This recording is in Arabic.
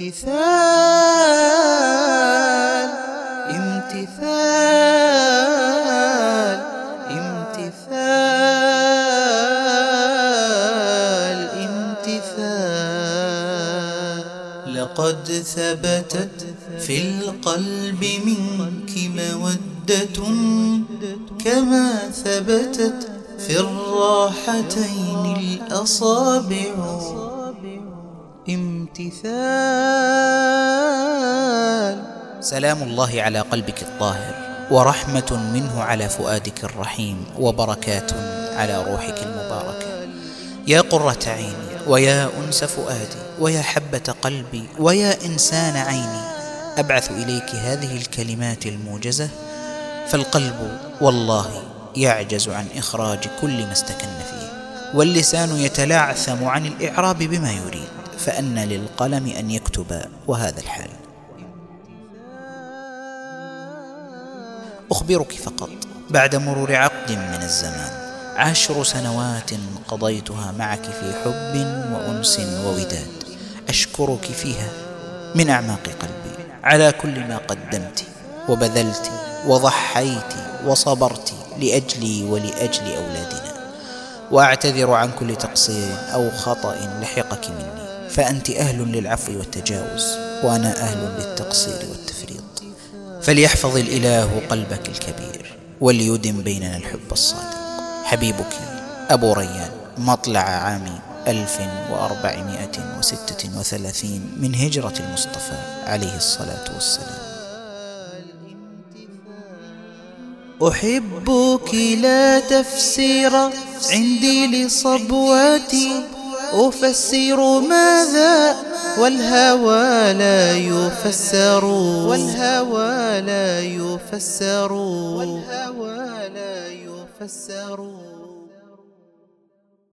امتثال امتثال امتثال امتثال. لقد ثبتت في القلب منك مودة كما ثبتت في الراحتين الأصابع. امتثال. سلام الله على قلبك الطاهر ورحمة منه على فؤادك الرحيم وبركات على روحك المباركة. يا قرة عيني ويا أنس فؤادي ويا حبة قلبي ويا إنسان عيني أبعث إليك هذه الكلمات الموجزة. فالقلب والله يعجز عن إخراج كل ما استكن فيه واللسان يتلعثم عن الإعراب بما يريد. فأن للقلم أن يكتب وهذا الحال. أخبرك فقط بعد مرور عقد من الزمان عشر سنوات قضيتها معك في حب وأنس ووداد. أشكرك فيها من أعماق قلبي. على كل ما قدمت وبذلت وضحيت وصبرت لأجلي ولأجل أولادنا. وأعتذر عن كل تقصير أو خطأ لحقك مني. فأنت أهل للعفو والتجاوز وأنا أهل للتقصير والتفريط. فليحفظ الإله قلبك الكبير وليدم بيننا الحب الصادق. حبيبك أبو ريان مطلع عام 1436 من هجرة المصطفى عليه الصلاة والسلام. أحبك لا تفسير عندي لصبواتي. أفسر ماذا؟ والهوى لا يفسر. والهوى لا يفسر. والهوى لا يفسر.